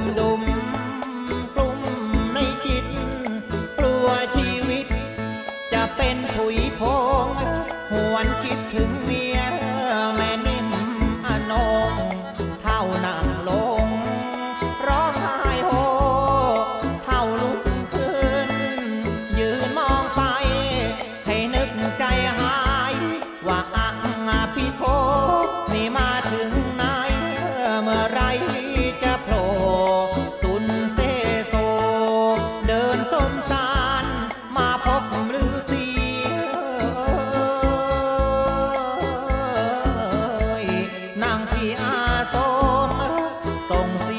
มดุมกลุ่มในจิต กลัวชีวิต จะเป็นผุยพองหวนคิดถึงเมียแม่นิ่มอนงเท่านั่งลง ร้องไห้โฮเท่าลุกขึ้น ยืนมองไป ให้นึกใจหาย ว่าอังพี่โคนี่มาถึงไหนเมื่อไรจะโผล่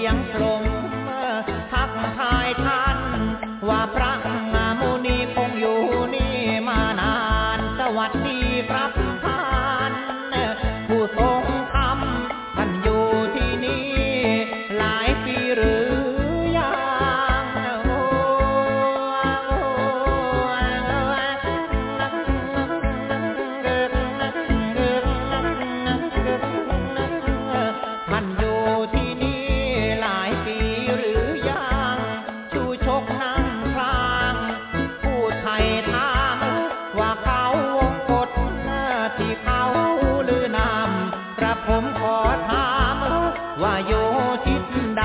ส่ง ผมขอถามว่าโยทิศใด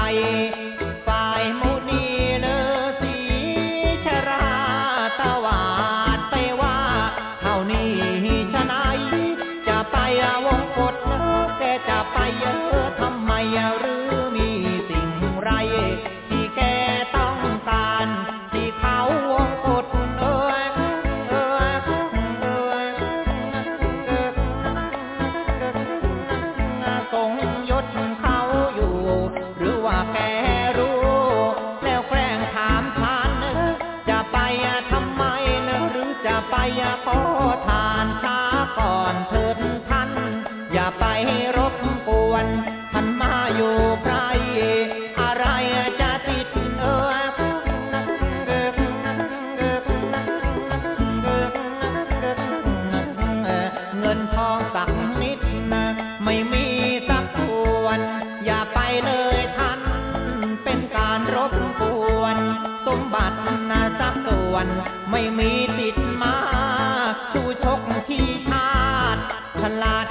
รือจะไปขอทานช้าก่อนเถิดท่าน อย่าไปรบกวนท่านมาอยู่ไกลอะไรจะติดเอ่ยเงินทองสักนิดนะไม่มีสักส่วน อย่าไปเลยท่าน เป็นการรบกวน สมบัตินะสัก วน ไม่มีติดมาชูชกที่ชาติฉลาด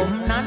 ผมนั้น